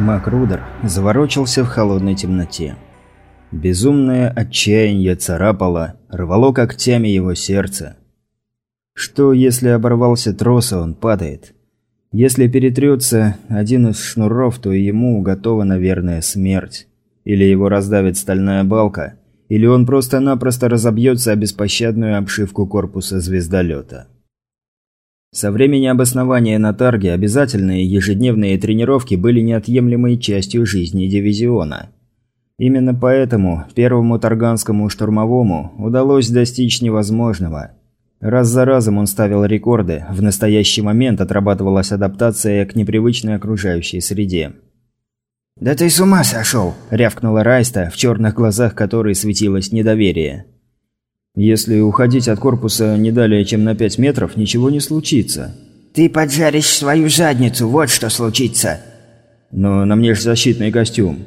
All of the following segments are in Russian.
Макрудер заворочился в холодной темноте. Безумное отчаяние царапало, рвало когтями его сердце. Что, если оборвался трос, и он падает? Если перетрется один из шнуров, то ему готова, наверное, смерть. Или его раздавит стальная балка, или он просто-напросто разобьется о беспощадную обшивку корпуса звездолета. Со времени обоснования на Тарге обязательные ежедневные тренировки были неотъемлемой частью жизни дивизиона. Именно поэтому первому Тарганскому штурмовому удалось достичь невозможного. Раз за разом он ставил рекорды, в настоящий момент отрабатывалась адаптация к непривычной окружающей среде. «Да ты с ума сошел!» – рявкнула Райста, в черных глазах которой светилось недоверие. Если уходить от корпуса не далее, чем на 5 метров, ничего не случится. Ты поджаришь свою задницу, вот что случится. Но на мне же защитный костюм.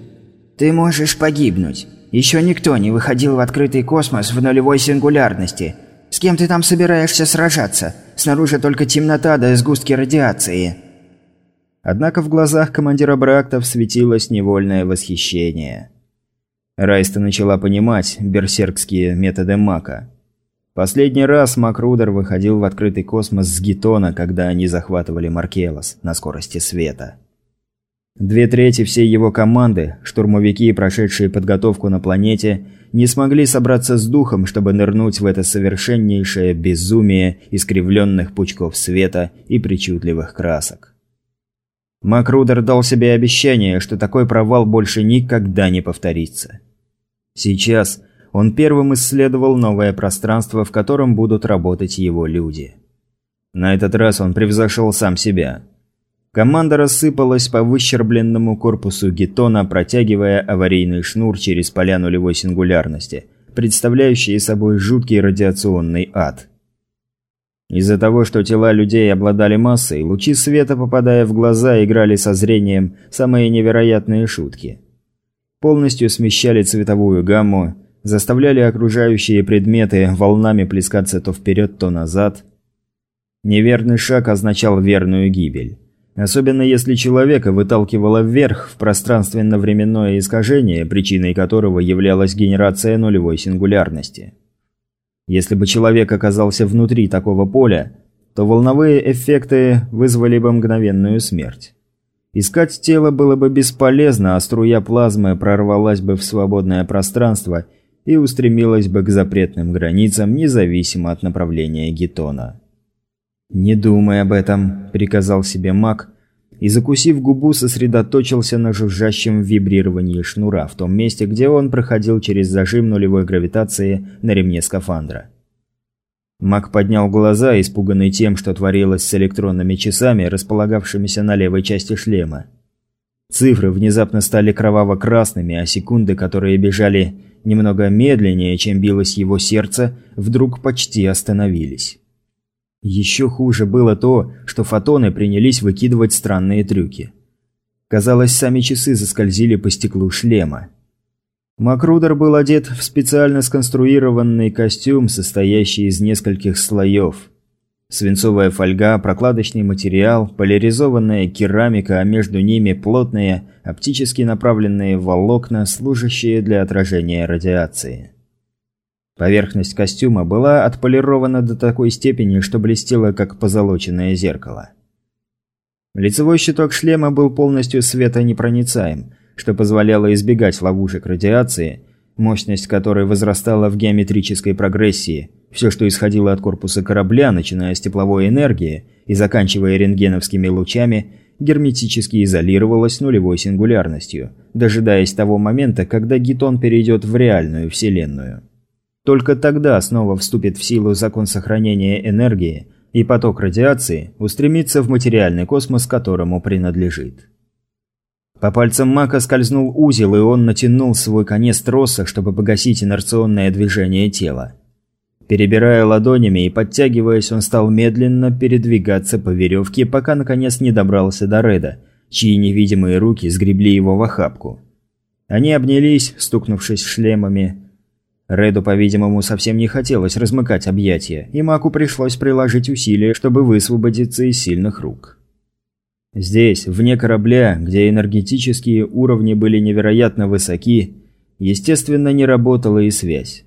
Ты можешь погибнуть. Еще никто не выходил в открытый космос в нулевой сингулярности. С кем ты там собираешься сражаться? Снаружи только темнота да сгустки радиации. Однако в глазах командира Брактов светилось невольное восхищение. Райста начала понимать берсеркские методы Мака. Последний раз Макрудер выходил в открытый космос с Гетона, когда они захватывали Маркелос на скорости света. Две трети всей его команды, штурмовики, прошедшие подготовку на планете, не смогли собраться с духом, чтобы нырнуть в это совершеннейшее безумие искривленных пучков света и причудливых красок. Макрудер дал себе обещание, что такой провал больше никогда не повторится. Сейчас он первым исследовал новое пространство, в котором будут работать его люди. На этот раз он превзошел сам себя. Команда рассыпалась по выщербленному корпусу гетона, протягивая аварийный шнур через поля нулевой сингулярности, представляющие собой жуткий радиационный ад – из-за того, что тела людей обладали массой, лучи света, попадая в глаза, играли со зрением самые невероятные шутки. Полностью смещали цветовую гамму, заставляли окружающие предметы волнами плескаться то вперед, то назад. Неверный шаг означал верную гибель. Особенно если человека выталкивало вверх в пространственно-временное искажение, причиной которого являлась генерация нулевой сингулярности. Если бы человек оказался внутри такого поля, то волновые эффекты вызвали бы мгновенную смерть. Искать тело было бы бесполезно, а струя плазмы прорвалась бы в свободное пространство и устремилась бы к запретным границам, независимо от направления гетона. «Не думай об этом», – приказал себе маг, и, закусив губу, сосредоточился на жужжащем вибрировании шнура в том месте, где он проходил через зажим нулевой гравитации на ремне скафандра. Мак поднял глаза, испуганный тем, что творилось с электронными часами, располагавшимися на левой части шлема. Цифры внезапно стали кроваво-красными, а секунды, которые бежали немного медленнее, чем билось его сердце, вдруг почти остановились. Еще хуже было то, что фотоны принялись выкидывать странные трюки. Казалось, сами часы заскользили по стеклу шлема. Макрудер был одет в специально сконструированный костюм, состоящий из нескольких слоев. Свинцовая фольга, прокладочный материал, поляризованная керамика, а между ними плотные, оптически направленные волокна, служащие для отражения радиации. Поверхность костюма была отполирована до такой степени, что блестела как позолоченное зеркало. Лицевой щиток шлема был полностью светонепроницаем, что позволяло избегать ловушек радиации, мощность которой возрастала в геометрической прогрессии. Все, что исходило от корпуса корабля, начиная с тепловой энергии и заканчивая рентгеновскими лучами, герметически изолировалось нулевой сингулярностью, дожидаясь того момента, когда гитон перейдет в реальную вселенную. Только тогда снова вступит в силу закон сохранения энергии, и поток радиации устремится в материальный космос, которому принадлежит. По пальцам Мака скользнул узел, и он натянул свой конец троса, чтобы погасить инерционное движение тела. Перебирая ладонями и подтягиваясь, он стал медленно передвигаться по веревке, пока наконец не добрался до Реда, чьи невидимые руки сгребли его в охапку. Они обнялись, стукнувшись шлемами, Реду, по-видимому, совсем не хотелось размыкать объятия, и Маку пришлось приложить усилия, чтобы высвободиться из сильных рук. Здесь, вне корабля, где энергетические уровни были невероятно высоки, естественно, не работала и связь.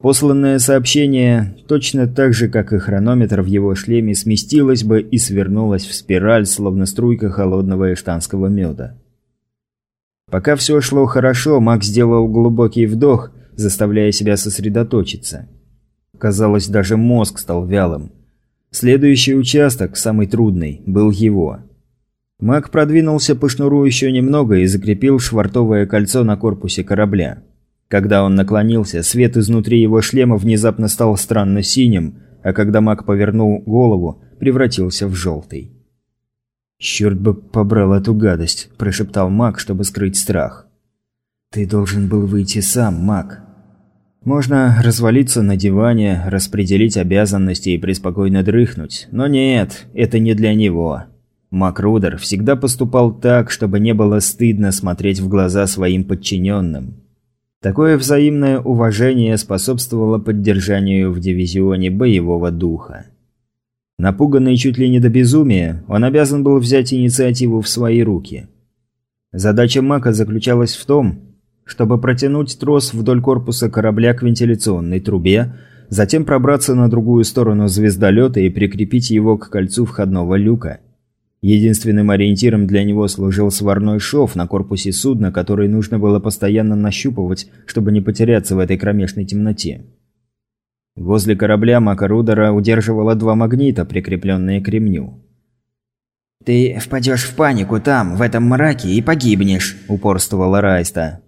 Посланное сообщение, точно так же, как и хронометр в его шлеме, сместилось бы и свернулось в спираль, словно струйка холодного эштанского меда. Пока все шло хорошо, Макс сделал глубокий вдох, заставляя себя сосредоточиться. Казалось, даже мозг стал вялым. Следующий участок, самый трудный, был его. Мак продвинулся по шнуру еще немного и закрепил швартовое кольцо на корпусе корабля. Когда он наклонился, свет изнутри его шлема внезапно стал странно синим, а когда маг повернул голову, превратился в желтый. «Черт бы побрал эту гадость», – прошептал маг, чтобы скрыть страх. «Ты должен был выйти сам, маг». Можно развалиться на диване, распределить обязанности и преспокойно дрыхнуть, но нет, это не для него. Мак Рудер всегда поступал так, чтобы не было стыдно смотреть в глаза своим подчиненным. Такое взаимное уважение способствовало поддержанию в дивизионе боевого духа. Напуганный чуть ли не до безумия, он обязан был взять инициативу в свои руки. Задача Мака заключалась в том, чтобы протянуть трос вдоль корпуса корабля к вентиляционной трубе, затем пробраться на другую сторону звездолета и прикрепить его к кольцу входного люка – Единственным ориентиром для него служил сварной шов на корпусе судна, который нужно было постоянно нащупывать, чтобы не потеряться в этой кромешной темноте. Возле корабля Макарудера удерживало два магнита, прикрепленные к ремню. «Ты впадешь в панику там, в этом мраке, и погибнешь», – упорствовала Райста.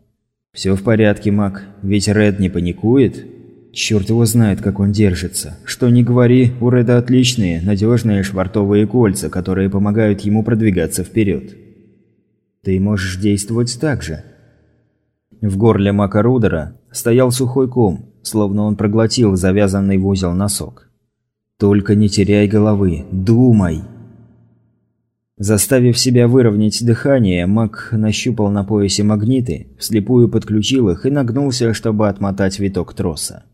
«Все в порядке, Мак, ведь Ред не паникует?» Черт его знает, как он держится. Что ни говори, у Реда отличные, надежные швартовые кольца, которые помогают ему продвигаться вперед. Ты можешь действовать так же. В горле Макарудера стоял сухой ком, словно он проглотил завязанный в узел носок. «Только не теряй головы, думай!» Заставив себя выровнять дыхание, Мак нащупал на поясе магниты, вслепую подключил их и нагнулся, чтобы отмотать виток троса.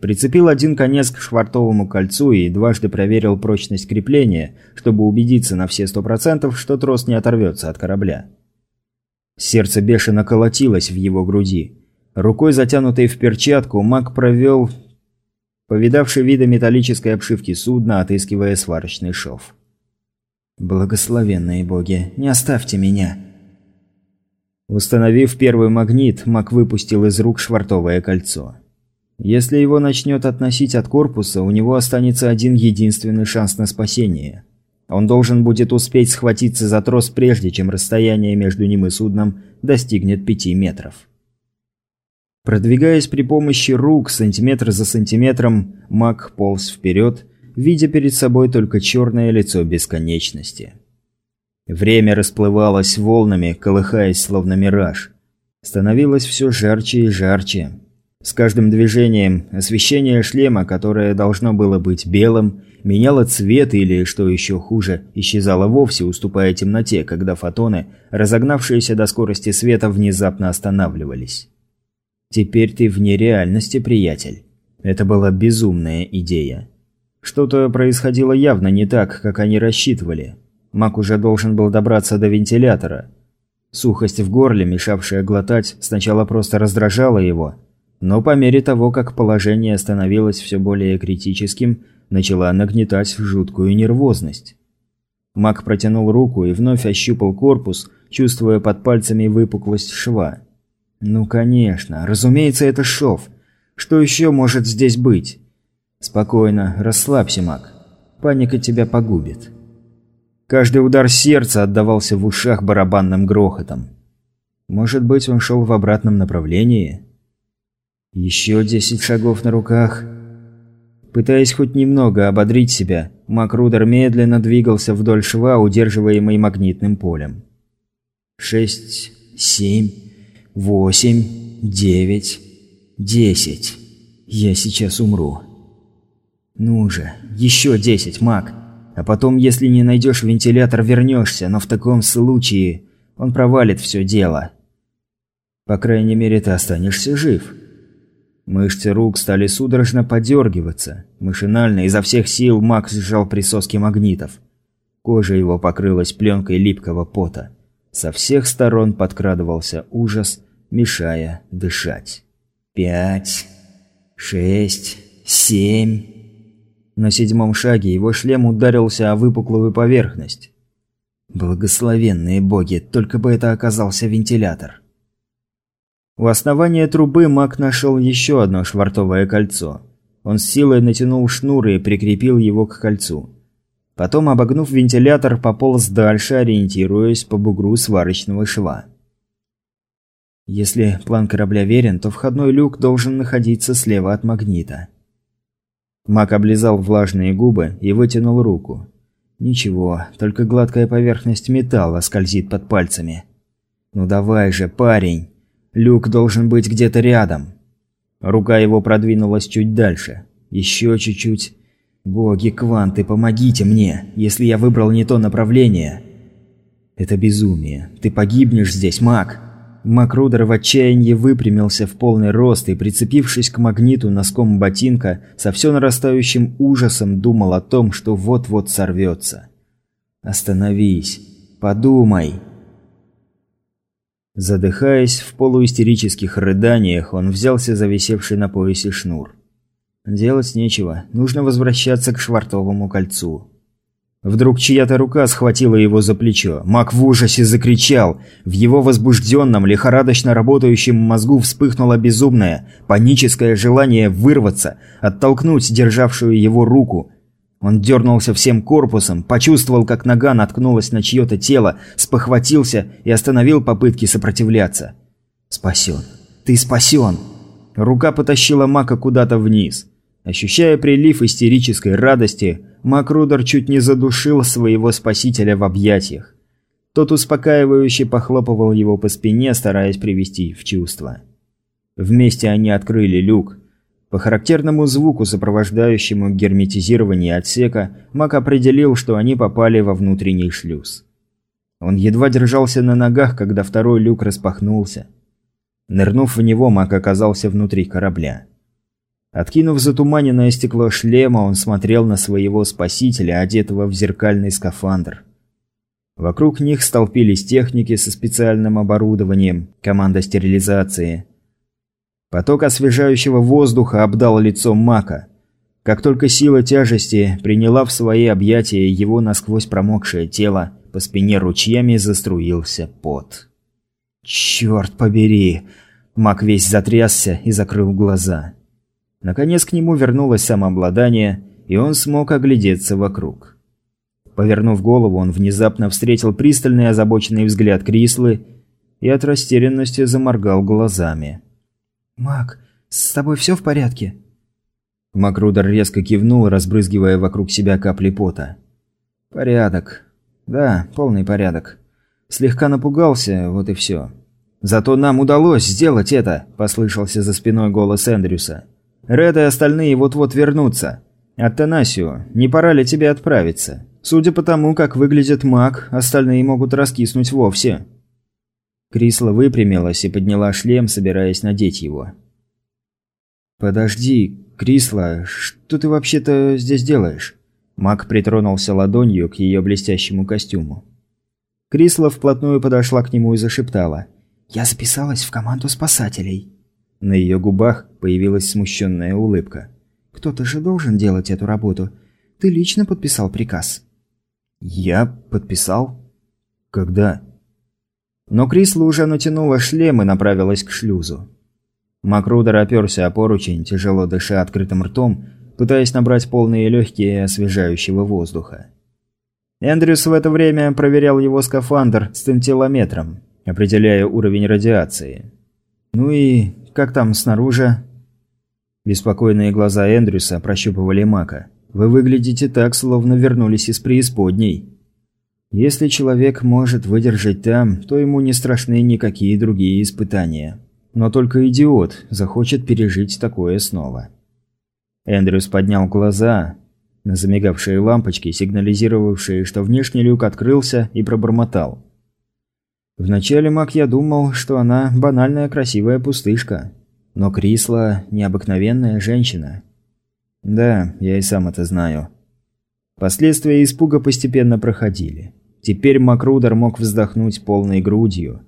Прицепил один конец к швартовому кольцу и дважды проверил прочность крепления, чтобы убедиться на все сто процентов, что трос не оторвется от корабля. Сердце бешено колотилось в его груди. Рукой, затянутой в перчатку, маг провел повидавший виды металлической обшивки судна, отыскивая сварочный шов. «Благословенные боги, не оставьте меня!» Установив первый магнит, маг выпустил из рук швартовое кольцо. Если его начнет относить от корпуса, у него останется один единственный шанс на спасение. Он должен будет успеть схватиться за трос прежде, чем расстояние между ним и судном достигнет пяти метров. Продвигаясь при помощи рук сантиметр за сантиметром, маг полз вперед, видя перед собой только черное лицо бесконечности. Время расплывалось волнами, колыхаясь словно мираж. Становилось все жарче и жарче. С каждым движением освещение шлема, которое должно было быть белым, меняло цвет или, что еще хуже, исчезало вовсе, уступая темноте, когда фотоны, разогнавшиеся до скорости света, внезапно останавливались. «Теперь ты вне реальности, приятель». Это была безумная идея. Что-то происходило явно не так, как они рассчитывали. Мак уже должен был добраться до вентилятора. Сухость в горле, мешавшая глотать, сначала просто раздражала его – но по мере того, как положение становилось все более критическим, начала нагнетать жуткую нервозность. Мак протянул руку и вновь ощупал корпус, чувствуя под пальцами выпуклость шва. «Ну, конечно, разумеется, это шов. Что еще может здесь быть?» «Спокойно, расслабься, Мак. Паника тебя погубит». Каждый удар сердца отдавался в ушах барабанным грохотом. Может быть, он шел в обратном направлении? Еще десять шагов на руках. Пытаясь хоть немного ободрить себя, Макрудер медленно двигался вдоль шва, удерживаемый магнитным полем. Шесть, семь, восемь, девять, десять. Я сейчас умру. Ну же, еще десять, Мак. А потом, если не найдешь вентилятор, вернешься, но в таком случае он провалит все дело. По крайней мере, ты останешься жив. Мышцы рук стали судорожно подергиваться. Машинально, изо всех сил, Макс сжал присоски магнитов. Кожа его покрылась пленкой липкого пота. Со всех сторон подкрадывался ужас, мешая дышать. «Пять, шесть, семь...» На седьмом шаге его шлем ударился о выпуклую поверхность. Благословенные боги, только бы это оказался вентилятор. У основания трубы маг нашел еще одно швартовое кольцо. Он с силой натянул шнур и прикрепил его к кольцу. Потом, обогнув вентилятор, пополз дальше, ориентируясь по бугру сварочного шва. Если план корабля верен, то входной люк должен находиться слева от магнита. Мак облизал влажные губы и вытянул руку. Ничего, только гладкая поверхность металла скользит под пальцами. Ну давай же, парень. Люк должен быть где-то рядом. Рука его продвинулась чуть дальше. Еще чуть-чуть. Боги, кванты, помогите мне, если я выбрал не то направление. Это безумие. Ты погибнешь здесь, маг. Макрудер в отчаянии выпрямился в полный рост и, прицепившись к магниту носком ботинка, со все нарастающим ужасом думал о том, что вот-вот сорвется. «Остановись. Подумай». Задыхаясь в полуистерических рыданиях, он взялся за висевший на поясе шнур. Делать нечего, нужно возвращаться к швартовому кольцу. Вдруг чья-то рука схватила его за плечо. Мак в ужасе закричал. В его возбужденном, лихорадочно работающем мозгу вспыхнуло безумное, паническое желание вырваться, оттолкнуть державшую его руку. Он дернулся всем корпусом, почувствовал, как нога наткнулась на чье-то тело, спохватился и остановил попытки сопротивляться. «Спасен! Ты спасен!» Рука потащила Мака куда-то вниз. Ощущая прилив истерической радости, Макрудер чуть не задушил своего спасителя в объятиях. Тот успокаивающе похлопывал его по спине, стараясь привести в чувство. Вместе они открыли люк. По характерному звуку, сопровождающему герметизирование отсека, Мак определил, что они попали во внутренний шлюз. Он едва держался на ногах, когда второй люк распахнулся. Нырнув в него, Мак оказался внутри корабля. Откинув затуманенное стекло шлема, он смотрел на своего спасителя, одетого в зеркальный скафандр. Вокруг них столпились техники со специальным оборудованием, команда стерилизации. Поток освежающего воздуха обдал лицо Мака. Как только сила тяжести приняла в свои объятия его насквозь промокшее тело, по спине ручьями заструился пот. «Черт побери!» Мак весь затрясся и закрыл глаза. Наконец к нему вернулось самообладание, и он смог оглядеться вокруг. Повернув голову, он внезапно встретил пристальный озабоченный взгляд Крислы и от растерянности заморгал глазами. «Мак, с тобой все в порядке?» Макрудер резко кивнул, разбрызгивая вокруг себя капли пота. «Порядок. Да, полный порядок. Слегка напугался, вот и все. Зато нам удалось сделать это», – послышался за спиной голос Эндрюса. Ред и остальные вот-вот вернутся. Атанасио, не пора ли тебе отправиться? Судя по тому, как выглядит маг, остальные могут раскиснуть вовсе». Крисла выпрямилась и подняла шлем, собираясь надеть его. «Подожди, Крисла, что ты вообще-то здесь делаешь?» Маг притронулся ладонью к ее блестящему костюму. Крисла вплотную подошла к нему и зашептала. «Я записалась в команду спасателей». На ее губах появилась смущенная улыбка. «Кто-то же должен делать эту работу. Ты лично подписал приказ». «Я подписал? Когда?» Но Крисла уже натянула шлем и направилась к шлюзу. Макрудер оперся о поручень, тяжело дыша открытым ртом, пытаясь набрать полные легкие освежающего воздуха. Эндрюс в это время проверял его скафандр с тентилометром, определяя уровень радиации. Ну и как там снаружи?» Беспокойные глаза Эндрюса прощупывали Мака. «Вы выглядите так, словно вернулись из преисподней». Если человек может выдержать там, то ему не страшны никакие другие испытания. Но только идиот захочет пережить такое снова. Эндрюс поднял глаза на замигавшие лампочки, сигнализировавшие, что внешний люк открылся, и пробормотал. Вначале, Мак, я думал, что она банальная красивая пустышка. Но Крисла – необыкновенная женщина. Да, я и сам это знаю. Последствия испуга постепенно проходили. Теперь Макрудер мог вздохнуть полной грудью.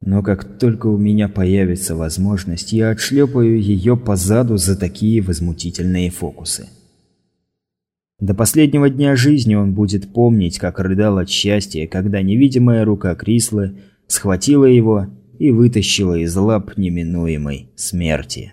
Но как только у меня появится возможность, я отшлепаю ее по заду за такие возмутительные фокусы. До последнего дня жизни он будет помнить, как рыдал от счастья, когда невидимая рука Крислы схватила его и вытащила из лап неминуемой смерти.